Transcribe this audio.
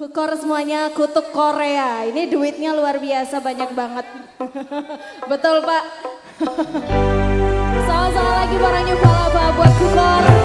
Kukor semuanya kutuk Korea. Ini duitnya luar biasa banyak banget. Betul Pak. Sama-sama lagi barangnya Falaba buat Kukor.